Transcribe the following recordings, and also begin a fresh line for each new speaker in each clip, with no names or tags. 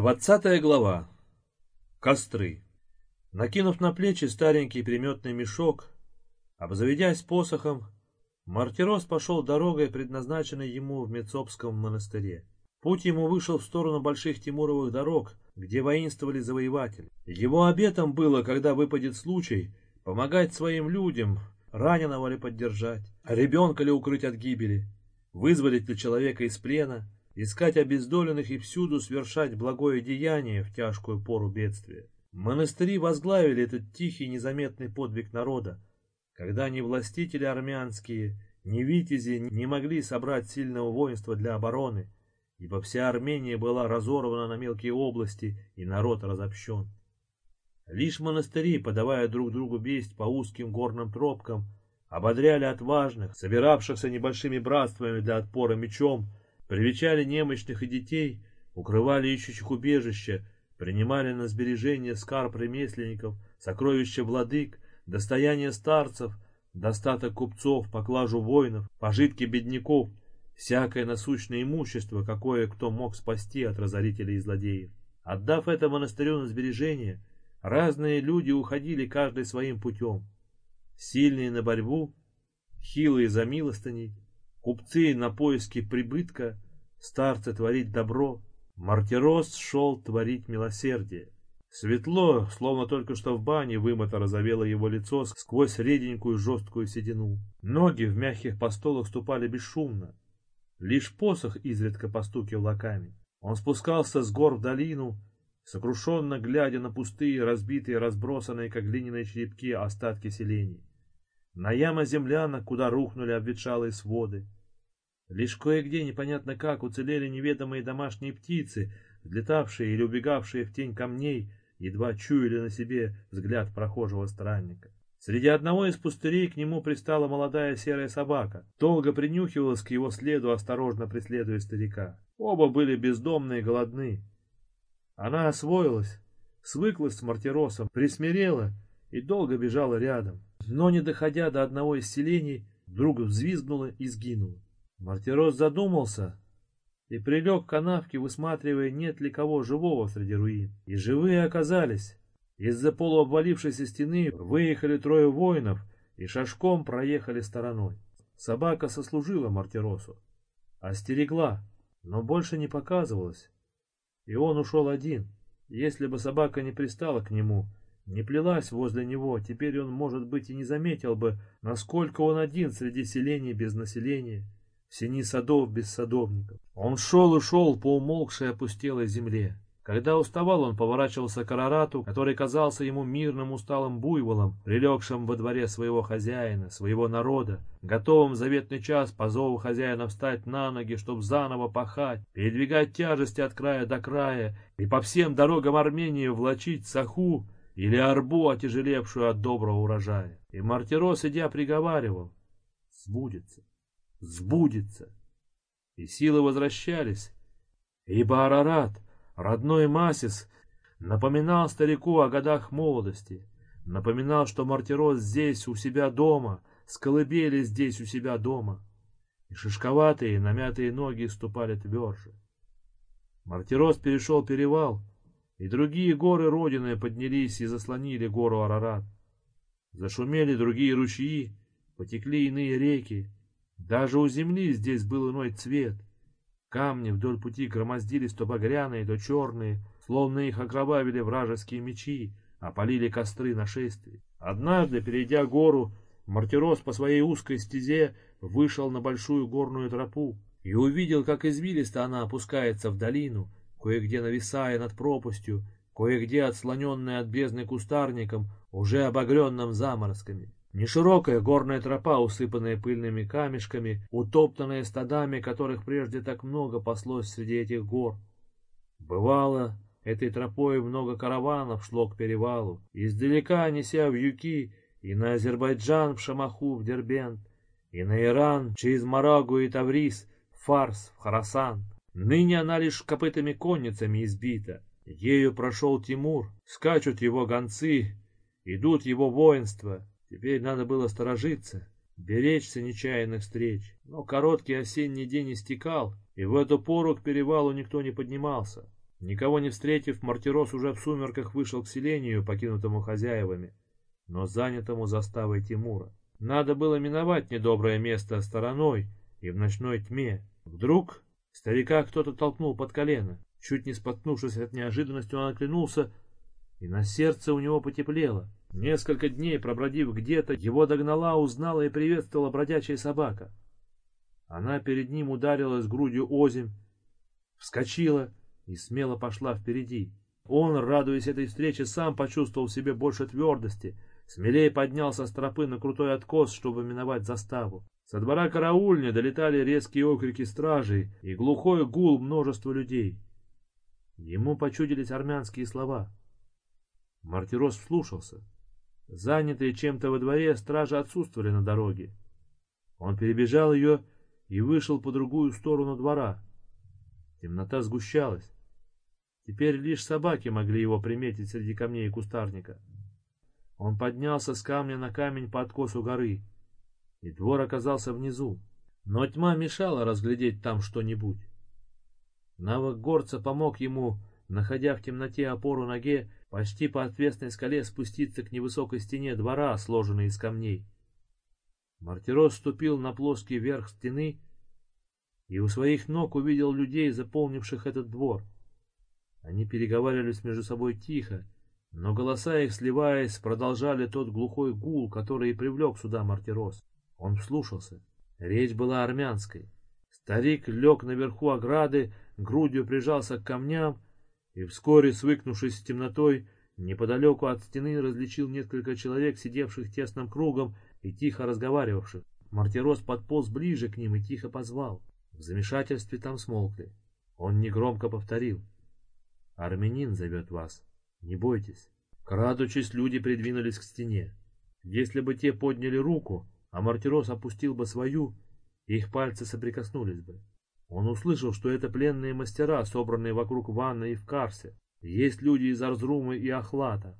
Двадцатая глава. Костры. Накинув на плечи старенький приметный мешок, обзаведясь посохом, Мартирос пошел дорогой, предназначенной ему в Мецопском монастыре. Путь ему вышел в сторону больших Тимуровых дорог, где воинствовали завоеватели. Его обетом было, когда выпадет случай, помогать своим людям, раненого ли поддержать, ребенка ли укрыть от гибели, вызволить ли человека из плена, искать обездоленных и всюду свершать благое деяние в тяжкую пору бедствия. Монастыри возглавили этот тихий незаметный подвиг народа, когда ни властители армянские, ни витязи не могли собрать сильного воинства для обороны, ибо вся Армения была разорвана на мелкие области и народ разобщен. Лишь монастыри, подавая друг другу весть по узким горным тропкам, ободряли отважных, собиравшихся небольшими братствами для отпора мечом, Привечали немощных и детей, укрывали ищущих убежища, принимали на сбережение скарб ремесленников, сокровища владык, достояние старцев, достаток купцов, поклажу воинов, пожитки бедняков, всякое насущное имущество, какое кто мог спасти от разорителей и злодеев. Отдав это монастырю на сбережение, разные люди уходили каждый своим путем. Сильные на борьбу, хилые за милостыней, купцы на поиски прибытка, старцы творить добро, мартирос шел творить милосердие. Светло, словно только что в бане вымыто разовело его лицо сквозь реденькую жесткую седину. Ноги в мягких постолах ступали бесшумно. Лишь посох изредка постукивал камень. Он спускался с гор в долину, сокрушенно глядя на пустые, разбитые, разбросанные, как глиняные черепки, остатки селений на яма землянок, куда рухнули обветшалые своды. Лишь кое-где непонятно как уцелели неведомые домашние птицы, взлетавшие или убегавшие в тень камней, едва чуяли на себе взгляд прохожего странника. Среди одного из пустырей к нему пристала молодая серая собака, долго принюхивалась к его следу, осторожно преследуя старика. Оба были бездомны и голодны. Она освоилась, свыклась с мартиросом, присмирела и долго бежала рядом но, не доходя до одного из селений, вдруг взвизгнула и сгинула. Мартирос задумался и прилег к канавке, высматривая, нет ли кого живого среди руин. И живые оказались. Из-за полуобвалившейся стены выехали трое воинов и шашком проехали стороной. Собака сослужила Мартиросу, остерегла, но больше не показывалась. И он ушел один. Если бы собака не пристала к нему, не плелась возле него, теперь он, может быть, и не заметил бы, насколько он один среди селений без населения, в сени садов без садовников. Он шел и шел по умолкшей опустелой земле. Когда уставал, он поворачивался к Арарату, который казался ему мирным усталым буйволом, прилегшим во дворе своего хозяина, своего народа, готовым в заветный час по зову хозяина встать на ноги, чтобы заново пахать, передвигать тяжести от края до края и по всем дорогам Армении влачить саху, или арбу, отяжелевшую от доброго урожая. И Мартирос, идя, приговаривал, сбудется, сбудется. И силы возвращались, ибо Арарат, родной Масис, напоминал старику о годах молодости, напоминал, что Мартирос здесь, у себя дома, с колыбели здесь, у себя дома, и шишковатые, намятые ноги ступали тверже. Мартирос перешел перевал, и другие горы Родины поднялись и заслонили гору Арарат. Зашумели другие ручьи, потекли иные реки. Даже у земли здесь был иной цвет. Камни вдоль пути громоздились то багряные, то черные, словно их окровавили вражеские мечи, опалили костры нашествий. Однажды, перейдя гору, Мартирос по своей узкой стезе вышел на большую горную тропу и увидел, как извилисто она опускается в долину, кое-где нависая над пропастью, кое-где отслоненная от бездны кустарником, уже обогренным заморозками. Неширокая горная тропа, усыпанная пыльными камешками, утоптанная стадами, которых прежде так много паслось среди этих гор. Бывало, этой тропой много караванов шло к перевалу, издалека неся в юки и на Азербайджан в Шамаху в Дербент, и на Иран через Марагу и Таврис в Фарс в Харасан. Ныне она лишь копытами конницами избита. Ею прошел Тимур, скачут его гонцы, идут его воинства. Теперь надо было сторожиться, беречься нечаянных встреч. Но короткий осенний день истекал, и в эту пору к перевалу никто не поднимался. Никого не встретив, Мартирос уже в сумерках вышел к селению, покинутому хозяевами, но занятому заставой Тимура. Надо было миновать недоброе место стороной и в ночной тьме. Вдруг старика кто-то толкнул под колено. Чуть не споткнувшись от неожиданности, он оглянулся, и на сердце у него потеплело. Несколько дней пробродив где-то, его догнала, узнала и приветствовала бродячая собака. Она перед ним ударилась грудью озимь, вскочила и смело пошла впереди. Он, радуясь этой встрече, сам почувствовал в себе больше твердости, смелее поднялся с тропы на крутой откос, чтобы миновать заставу. Со двора караульни долетали резкие окрики стражей и глухой гул множества людей. Ему почудились армянские слова. Мартирос вслушался. Занятые чем-то во дворе, стражи отсутствовали на дороге. Он перебежал ее и вышел по другую сторону двора. Темнота сгущалась. Теперь лишь собаки могли его приметить среди камней и кустарника. Он поднялся с камня на камень по откосу горы, и двор оказался внизу. Но тьма мешала разглядеть там что-нибудь. Навык горца помог ему, находя в темноте опору ноге, почти по отвесной скале спуститься к невысокой стене двора, сложенной из камней. Мартирос ступил на плоский верх стены и у своих ног увидел людей, заполнивших этот двор. Они переговаривались между собой тихо, но голоса их, сливаясь, продолжали тот глухой гул, который и привлек сюда Мартирос. Он вслушался. Речь была армянской. Старик лег наверху ограды, грудью прижался к камням, и вскоре, свыкнувшись с темнотой, неподалеку от стены различил несколько человек, сидевших тесным кругом и тихо разговаривавших. Мартирос подполз ближе к ним и тихо позвал. В замешательстве там смолкли. Он негромко повторил. Армянин зовет вас. Не бойтесь. Крадучись, люди придвинулись к стене. Если бы те подняли руку, а Мартирос опустил бы свою, их пальцы соприкоснулись бы. Он услышал, что это пленные мастера, собранные вокруг ванны и в Карсе. Есть люди из Арзрумы и Ахлата,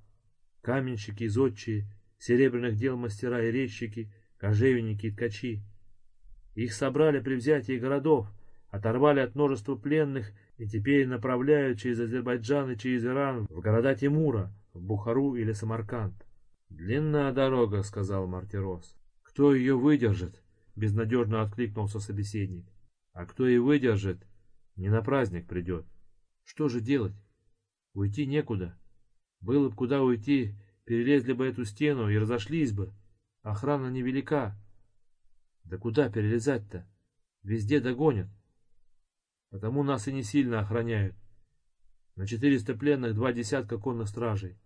каменщики зодчие, серебряных дел мастера и резчики, кожевенники и ткачи. Их собрали при взятии городов, оторвали от множества пленных и теперь направляют через Азербайджан и через Иран в города Тимура, в Бухару или Самарканд. «Длинная дорога», — сказал Мартирос. «Кто ее выдержит?» — безнадежно откликнулся собеседник. «А кто и выдержит, не на праздник придет. Что же делать? Уйти некуда. Было бы куда уйти, перелезли бы эту стену и разошлись бы. Охрана невелика. Да куда перелезать-то? Везде догонят. Потому нас и не сильно охраняют. На четыреста пленных два десятка конных стражей.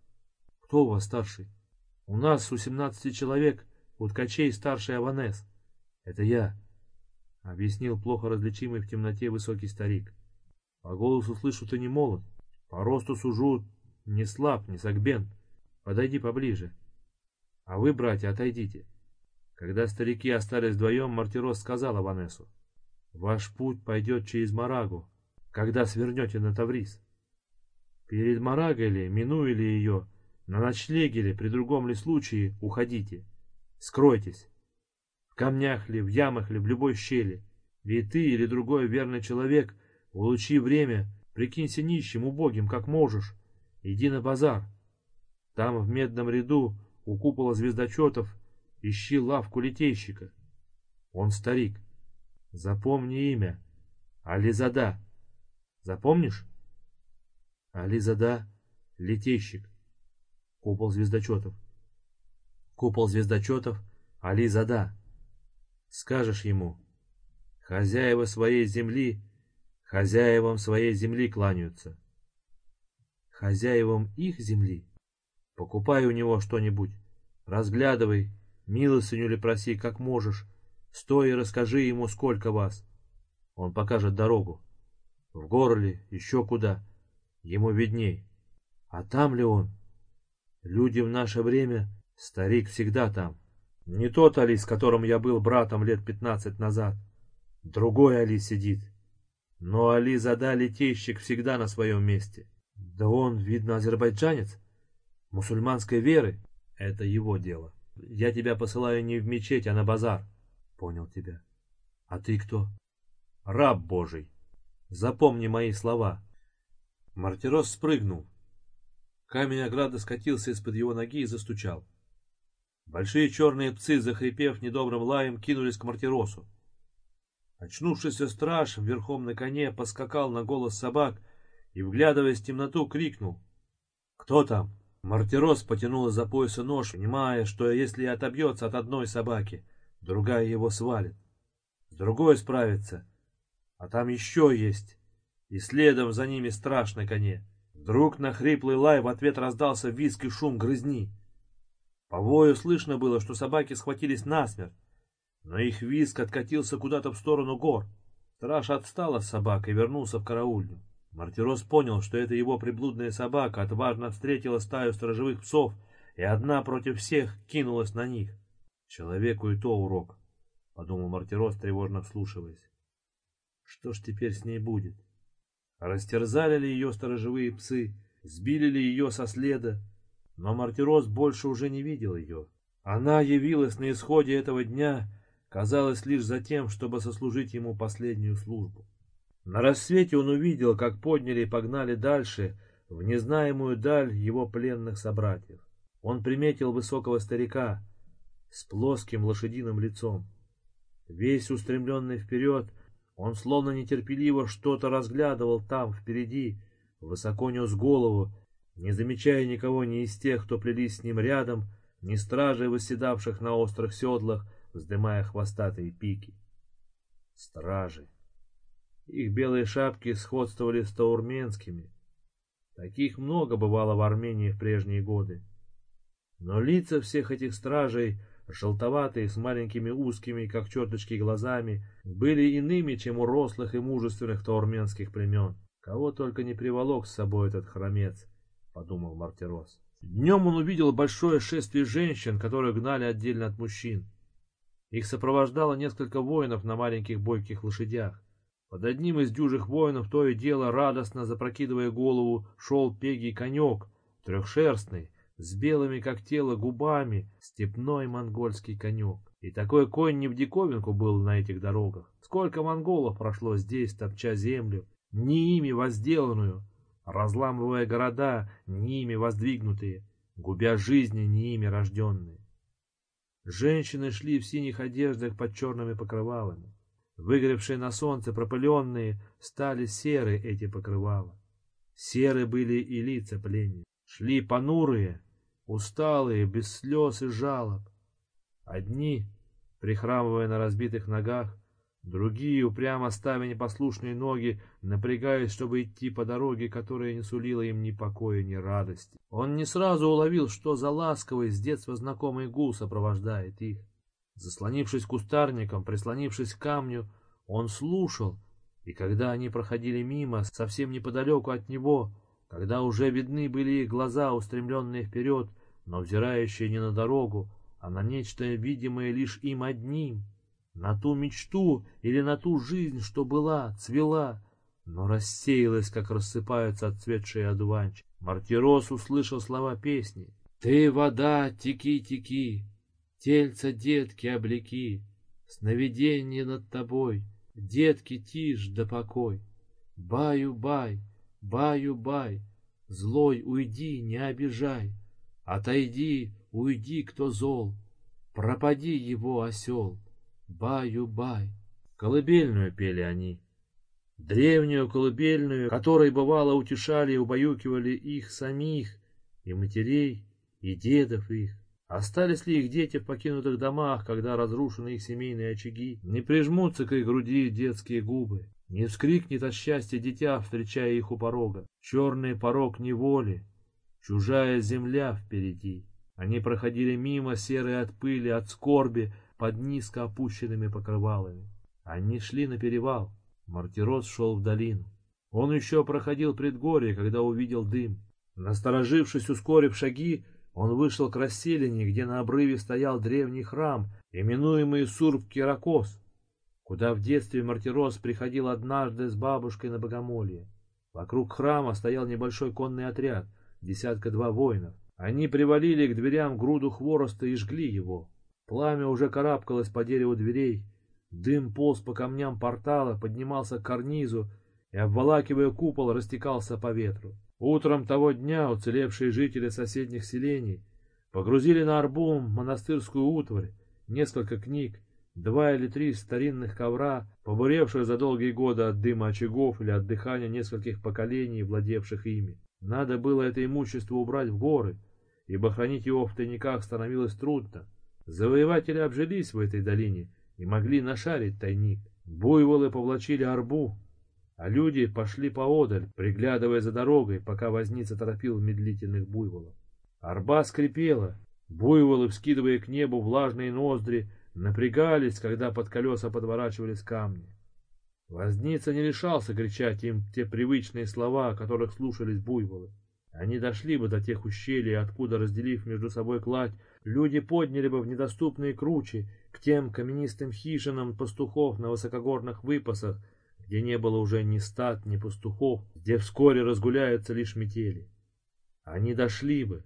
Кто у вас старший? У нас у семнадцати человек, у ткачей старший Аванес. Это я, — объяснил плохо различимый в темноте высокий старик. По голосу слышу, ты не молод. По росту сужу, не слаб, не согбен. Подойди поближе. А вы, братья, отойдите. Когда старики остались вдвоем, Мартирос сказал Аванесу. Ваш путь пойдет через Марагу, когда свернете на Таврис. Перед Марагой ли, минуя ли ее, на ночлеге ли, при другом ли случае, уходите. Скройтесь. В камнях ли, в ямах ли, в любой щели. Ведь ты или другой верный человек, улучи время, прикинься нищим, убогим, как можешь. Иди на базар. Там в медном ряду у купола звездочетов ищи лавку литейщика. Он старик. Запомни имя. Ализада. Запомнишь? Ализада, летейщик. Купол звездочетов. Купол звездочетов, Ализада. Скажешь ему, хозяева своей земли, хозяевам своей земли кланяются. Хозяевам их земли? Покупай у него что-нибудь, разглядывай, милостыню ли проси, как можешь, Стой и расскажи ему, сколько вас. Он покажет дорогу. В горле, еще куда. Ему видней. А там ли он? Люди в наше время, старик всегда там. Не тот Али, с которым я был братом лет пятнадцать назад. Другой Али сидит. Но Али Зада летейщик всегда на своем месте. Да он, видно, азербайджанец. Мусульманской веры. Это его дело. Я тебя посылаю не в мечеть, а на базар понял тебя. А ты кто? Раб Божий. Запомни мои слова. Мартирос спрыгнул. Камень ограды скатился из-под его ноги и застучал. Большие черные псы, захрипев недобрым лаем, кинулись к Мартиросу. Очнувшийся страж верхом на коне поскакал на голос собак и, вглядываясь в темноту, крикнул. «Кто там?» Мартирос потянул из-за пояса нож, понимая, что если отобьется от одной собаки, другая его свалит. С другой справится, а там еще есть, и следом за ними страшно коне. Вдруг на хриплый лай в ответ раздался визг и шум грызни. По вою слышно было, что собаки схватились насмерть, но их визг откатился куда-то в сторону гор. Страж отстал от собак и вернулся в караульню. Мартирос понял, что это его приблудная собака отважно встретила стаю сторожевых псов, и одна против всех кинулась на них. Человеку и то урок, — подумал Мартирос, тревожно вслушиваясь. Что ж теперь с ней будет? Растерзали ли ее сторожевые псы, сбили ли ее со следа? Но Мартирос больше уже не видел ее. Она явилась на исходе этого дня, казалось, лишь за тем, чтобы сослужить ему последнюю службу. На рассвете он увидел, как подняли и погнали дальше, в незнаемую даль его пленных собратьев. Он приметил высокого старика с плоским лошадиным лицом. Весь устремленный вперед, он словно нетерпеливо что-то разглядывал там, впереди, высоко нес голову, не замечая никого ни из тех, кто плелись с ним рядом, ни стражей, восседавших на острых седлах, вздымая хвостатые пики. Стражи. Их белые шапки сходствовали с таурменскими. Таких много бывало в Армении в прежние годы. Но лица всех этих стражей, желтоватые, с маленькими узкими, как черточки, глазами, были иными, чем у рослых и мужественных таурменских племен. Кого только не приволок с собой этот хромец, подумал Мартирос. Днем он увидел большое шествие женщин, которые гнали отдельно от мужчин. Их сопровождало несколько воинов на маленьких бойких лошадях. Под одним из дюжих воинов то и дело, радостно запрокидывая голову, шел пегий конек, трехшерстный, с белыми, как тело, губами, степной монгольский конек. И такой конь не в диковинку был на этих дорогах. Сколько монголов прошло здесь, топча землю, не ими возделанную, разламывая города, не ими воздвигнутые, губя жизни, не ими рожденные. Женщины шли в синих одеждах под черными покрывалами. Выгоревшие на солнце, пропыленные, стали серы эти покрывала. Серы были и лица пленниц. Шли понурые, усталые, без слез и жалоб. Одни, прихрамывая на разбитых ногах, другие, упрямо ставя непослушные ноги, напрягаясь, чтобы идти по дороге, которая не сулила им ни покоя, ни радости. Он не сразу уловил, что за ласковый, с детства знакомый гул сопровождает их. Заслонившись кустарником, прислонившись к камню, он слушал, и когда они проходили мимо, совсем неподалеку от него, когда уже видны были их глаза, устремленные вперед, но взирающие не на дорогу, а на нечто видимое лишь им одним, на ту мечту или на ту жизнь, что была, цвела, но рассеялась, как рассыпаются отцветшие одуванчики. Мартирос услышал слова песни. «Ты, вода, теки, теки, Тельца детки облеки, Сновиденье над тобой, Детки, тишь да покой. Баю-бай, баю-бай, Злой, уйди, не обижай, Отойди, уйди, кто зол, Пропади его, осел, Баю-бай. Колыбельную пели они. Древнюю колыбельную, которой бывало утешали и убаюкивали их самих, и матерей, и дедов их. Остались ли их дети в покинутых домах, когда разрушены их семейные очаги? Не прижмутся к их груди детские губы, не вскрикнет от счастья дитя, встречая их у порога. Черный порог неволи, чужая земля впереди. Они проходили мимо, серые от пыли, от скорби, под низко опущенными покрывалами. Они шли на перевал. Мартирос шел в долину. Он еще проходил предгорье, когда увидел дым. Насторожившись, ускорив шаги, он вышел к расселине, где на обрыве стоял древний храм, именуемый Сурб-Киракос, куда в детстве Мартирос приходил однажды с бабушкой на богомолье. Вокруг храма стоял небольшой конный отряд, десятка-два воинов. Они привалили к дверям груду хвороста и жгли его. Пламя уже карабкалось по дереву дверей, дым полз по камням портала, поднимался к карнизу, и, обволакивая купол, растекался по ветру. Утром того дня уцелевшие жители соседних селений погрузили на арбум монастырскую утварь, несколько книг, два или три старинных ковра, побуревшие за долгие годы от дыма очагов или от дыхания нескольких поколений, владевших ими. Надо было это имущество убрать в горы, ибо хранить его в тайниках становилось трудно. Завоеватели обжились в этой долине и могли нашарить тайник. Буйволы повлачили арбу, а люди пошли поодаль, приглядывая за дорогой, пока возница торопил медлительных буйволов. Арба скрипела, буйволы, вскидывая к небу влажные ноздри, напрягались, когда под колеса подворачивались камни. Возница не решался кричать им те привычные слова, которых слушались буйволы. Они дошли бы до тех ущелий, откуда, разделив между собой кладь, люди подняли бы в недоступные кручи к тем каменистым хижинам пастухов на высокогорных выпасах, где не было уже ни стад, ни пастухов, где вскоре разгуляются лишь метели. Они дошли бы.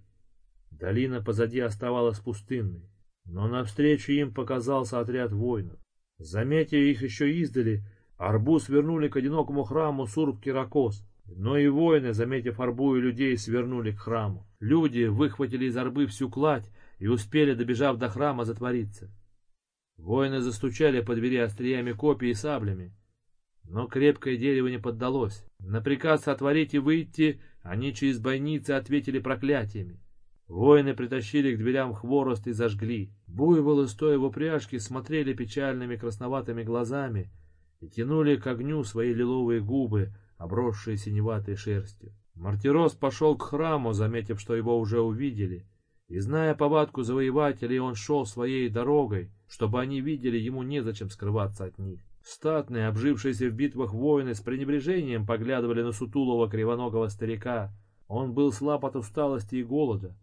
Долина позади оставалась пустынной, но навстречу им показался отряд воинов. Заметив их еще издали, арбуз вернули к одинокому храму Сурб-Киракос, но и воины, заметив арбу и людей, свернули к храму. Люди выхватили из арбы всю кладь и успели, добежав до храма, затвориться. Воины застучали по двери остриями копий и саблями. Но крепкое дерево не поддалось. На приказ отворить и выйти они через бойницы ответили проклятиями. Воины притащили к дверям хворост и зажгли. Буйволы, стоя в упряжке, смотрели печальными красноватыми глазами и тянули к огню свои лиловые губы, обросшие синеватой шерстью. Мартирос пошел к храму, заметив, что его уже увидели, и, зная повадку завоевателей, он шел своей дорогой, чтобы они видели, ему незачем скрываться от них. Статные, обжившиеся в битвах воины с пренебрежением поглядывали на сутулого кривоногого старика. Он был слаб от усталости и голода.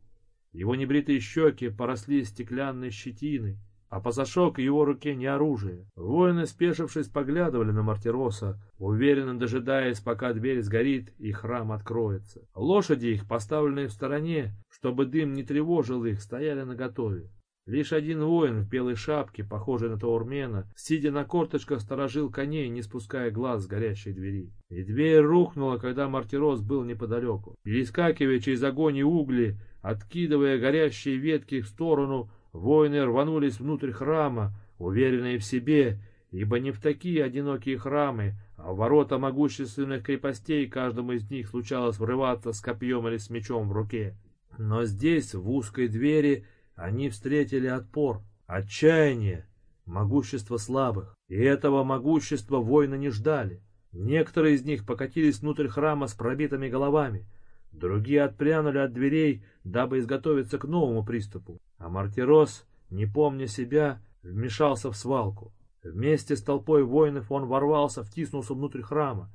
Его небритые щеки поросли стеклянной щетиной, а пасашок в его руке не оружие. Воины, спешившись, поглядывали на Мартироса, уверенно дожидаясь, пока дверь сгорит и храм откроется. Лошади их, поставленные в стороне, чтобы дым не тревожил их, стояли наготове. Лишь один воин в белой шапке, похожий на Таурмена, сидя на корточках, сторожил коней, не спуская глаз с горящей двери. И дверь рухнула, когда Мартирос был неподалеку. Перескакивая через огонь и угли, откидывая горящие ветки в сторону, воины рванулись внутрь храма, уверенные в себе, ибо не в такие одинокие храмы, а в ворота могущественных крепостей каждому из них случалось врываться с копьем или с мечом в руке. Но здесь, в узкой двери, они встретили отпор, отчаяние, могущество слабых. И этого могущества воины не ждали. Некоторые из них покатились внутрь храма с пробитыми головами, другие отпрянули от дверей, дабы изготовиться к новому приступу. А Мартирос, не помня себя, вмешался в свалку. Вместе с толпой воинов он ворвался, втиснулся внутрь храма.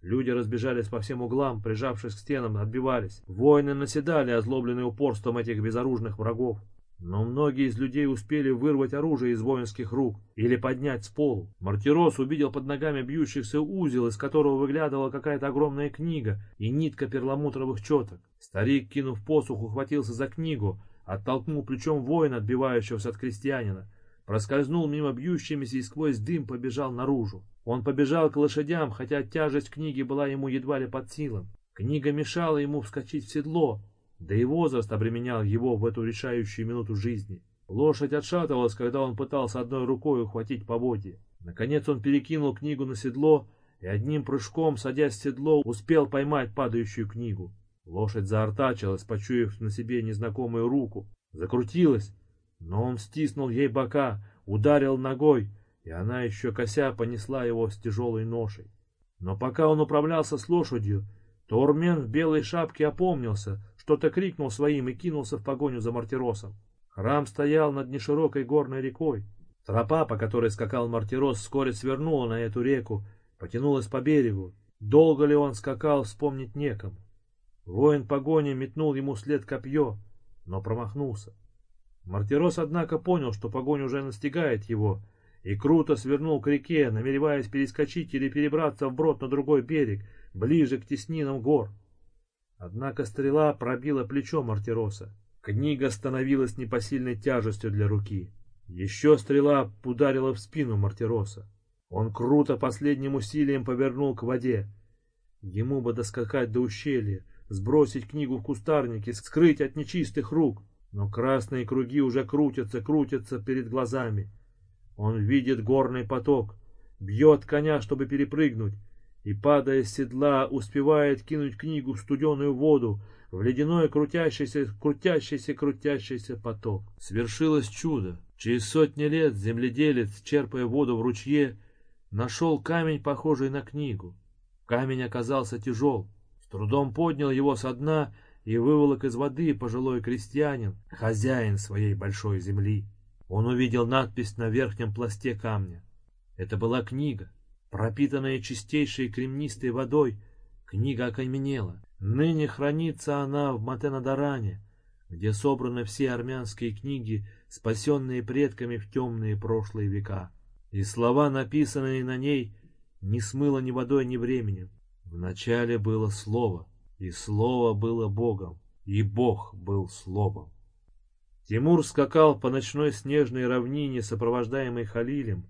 Люди разбежались по всем углам, прижавшись к стенам, отбивались. Воины наседали, озлобленные упорством этих безоружных врагов. Но многие из людей успели вырвать оружие из воинских рук или поднять с полу. Мартирос увидел под ногами бьющихся узел, из которого выглядывала какая-то огромная книга и нитка перламутровых четок. Старик, кинув посух, ухватился за книгу, оттолкнул плечом воина, отбивающегося от крестьянина, проскользнул мимо бьющимися и сквозь дым побежал наружу. Он побежал к лошадям, хотя тяжесть книги была ему едва ли под силам. Книга мешала ему вскочить в седло, да и возраст обременял его в эту решающую минуту жизни. Лошадь отшатывалась, когда он пытался одной рукой ухватить поводье. Наконец он перекинул книгу на седло и одним прыжком, садясь в седло, успел поймать падающую книгу. Лошадь заортачилась, почуяв на себе незнакомую руку. Закрутилась, но он стиснул ей бока, ударил ногой, и она еще кося понесла его с тяжелой ношей. Но пока он управлялся с лошадью, Тормен в белой шапке опомнился, что-то крикнул своим и кинулся в погоню за Мартиросом. Храм стоял над неширокой горной рекой. Тропа, по которой скакал Мартирос, вскоре свернула на эту реку, потянулась по берегу. Долго ли он скакал, вспомнить некому. Воин погони метнул ему след копье, но промахнулся. Мартирос, однако, понял, что погонь уже настигает его, и круто свернул к реке, намереваясь перескочить или перебраться вброд на другой берег, ближе к теснинам гор. Однако стрела пробила плечо Мартироса. Книга становилась непосильной тяжестью для руки. Еще стрела ударила в спину Мартироса. Он круто последним усилием повернул к воде. Ему бы доскакать до ущелья, сбросить книгу в кустарнике, скрыть от нечистых рук. Но красные круги уже крутятся, крутятся перед глазами. Он видит горный поток, бьет коня, чтобы перепрыгнуть, и, падая с седла, успевает кинуть книгу в студеную воду, в ледяной крутящийся, крутящийся, крутящийся поток. Свершилось чудо. Через сотни лет земледелец, черпая воду в ручье, нашел камень, похожий на книгу. Камень оказался тяжел. Трудом поднял его со дна и выволок из воды пожилой крестьянин, хозяин своей большой земли. Он увидел надпись на верхнем пласте камня. Это была книга, пропитанная чистейшей кремнистой водой. Книга окаменела. Ныне хранится она в Матенадаране, где собраны все армянские книги, спасенные предками в темные прошлые века. И слова, написанные на ней, не смыло ни водой, ни временем. Вначале было Слово, и Слово было Богом, и Бог был Словом. Тимур скакал по ночной снежной равнине, сопровождаемый Халилем,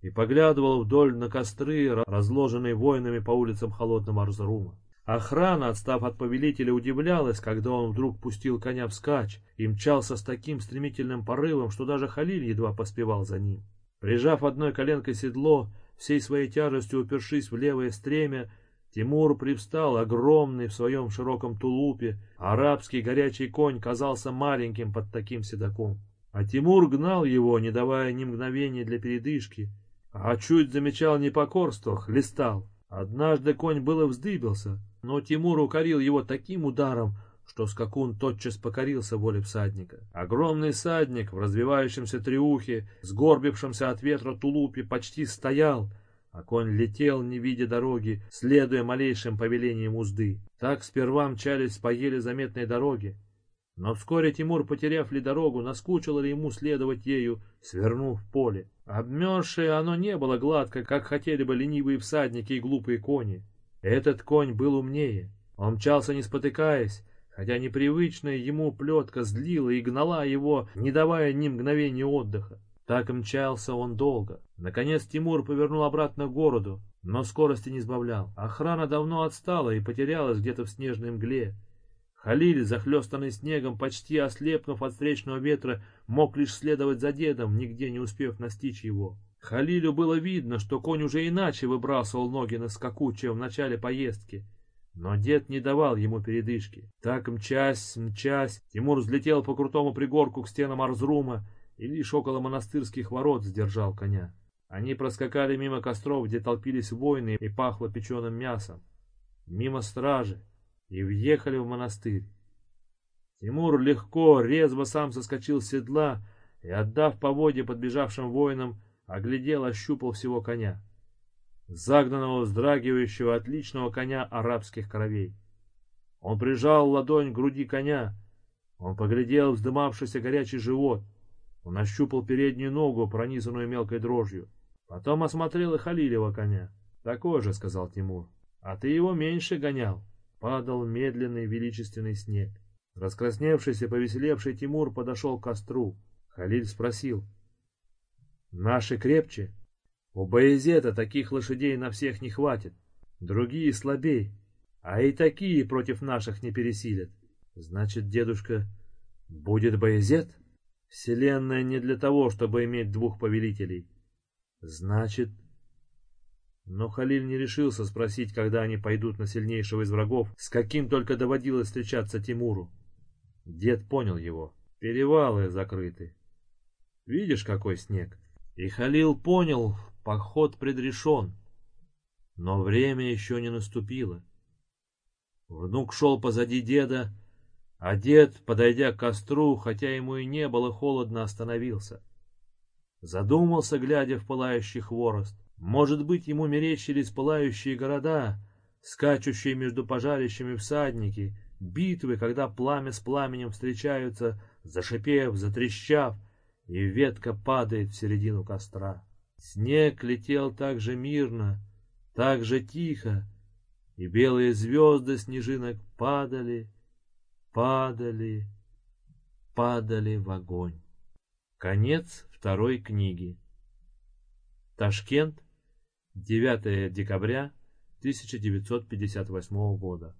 и поглядывал вдоль на костры, разложенные воинами по улицам холодного Арзрума. Охрана, отстав от повелителя, удивлялась, когда он вдруг пустил коня вскачь и мчался с таким стремительным порывом, что даже Халиль едва поспевал за ним. Прижав одной коленкой седло, всей своей тяжестью упершись в левое стремя, Тимур привстал, огромный в своем широком тулупе, арабский горячий конь казался маленьким под таким седаком. А Тимур гнал его, не давая ни мгновения для передышки, а чуть замечал непокорство, хлестал. Однажды конь было вздыбился, но Тимур укорил его таким ударом, что скакун тотчас покорился воле всадника. Огромный всадник в развивающемся триухе, сгорбившемся от ветра тулупе, почти стоял, а конь летел, не видя дороги, следуя малейшим повелениям узды. Так сперва мчались по еле заметной дороге. Но вскоре Тимур, потеряв ли дорогу, наскучило ли ему следовать ею, свернув в поле. Обмерзшее оно не было гладко, как хотели бы ленивые всадники и глупые кони. Этот конь был умнее. Он мчался не спотыкаясь, хотя непривычная ему плетка злила и гнала его, не давая ни мгновения отдыха. Так мчался он долго. Наконец Тимур повернул обратно к городу, но скорости не сбавлял. Охрана давно отстала и потерялась где-то в снежной мгле. Халиль, захлестанный снегом, почти ослепнув от встречного ветра, мог лишь следовать за дедом, нигде не успев настичь его. Халилю было видно, что конь уже иначе выбрасывал ноги на скаку, чем в начале поездки. Но дед не давал ему передышки. Так мчась, мчась, Тимур взлетел по крутому пригорку к стенам Арзрума и лишь около монастырских ворот сдержал коня. Они проскакали мимо костров, где толпились воины и пахло печеным мясом, мимо стражи, и въехали в монастырь. Тимур легко, резво сам соскочил с седла и, отдав поводья подбежавшим воинам, оглядел, ощупал всего коня. Загнанного, вздрагивающего, отличного коня арабских кровей. Он прижал ладонь к груди коня. Он поглядел вздымавшийся горячий живот. Он ощупал переднюю ногу, пронизанную мелкой дрожью. Потом осмотрел и Халилева коня. «Такой же», — сказал Тимур. «А ты его меньше гонял». Падал медленный величественный снег. Раскрасневшийся, повеселевший Тимур подошел к костру. Халиль спросил. Наши крепче. У Боязета таких лошадей на всех не хватит. Другие слабей. А и такие против наших не пересилят. Значит, дедушка, будет Боязет? Вселенная не для того, чтобы иметь двух повелителей. Значит... Но Халиль не решился спросить, когда они пойдут на сильнейшего из врагов, с каким только доводилось встречаться Тимуру. Дед понял его. Перевалы закрыты. Видишь, какой снег? И Халил понял, поход предрешен. Но время еще не наступило. Внук шел позади деда, а дед, подойдя к костру, хотя ему и не было холодно, остановился. Задумался, глядя в пылающий хворост. Может быть, ему мерещились пылающие города, скачущие между пожарищами всадники, битвы, когда пламя с пламенем встречаются, зашипев, затрещав, и ветка падает в середину костра. Снег летел так же мирно, так же тихо, и белые звезды снежинок падали, падали, падали в огонь. Конец второй книги. Ташкент, 9 декабря 1958 года.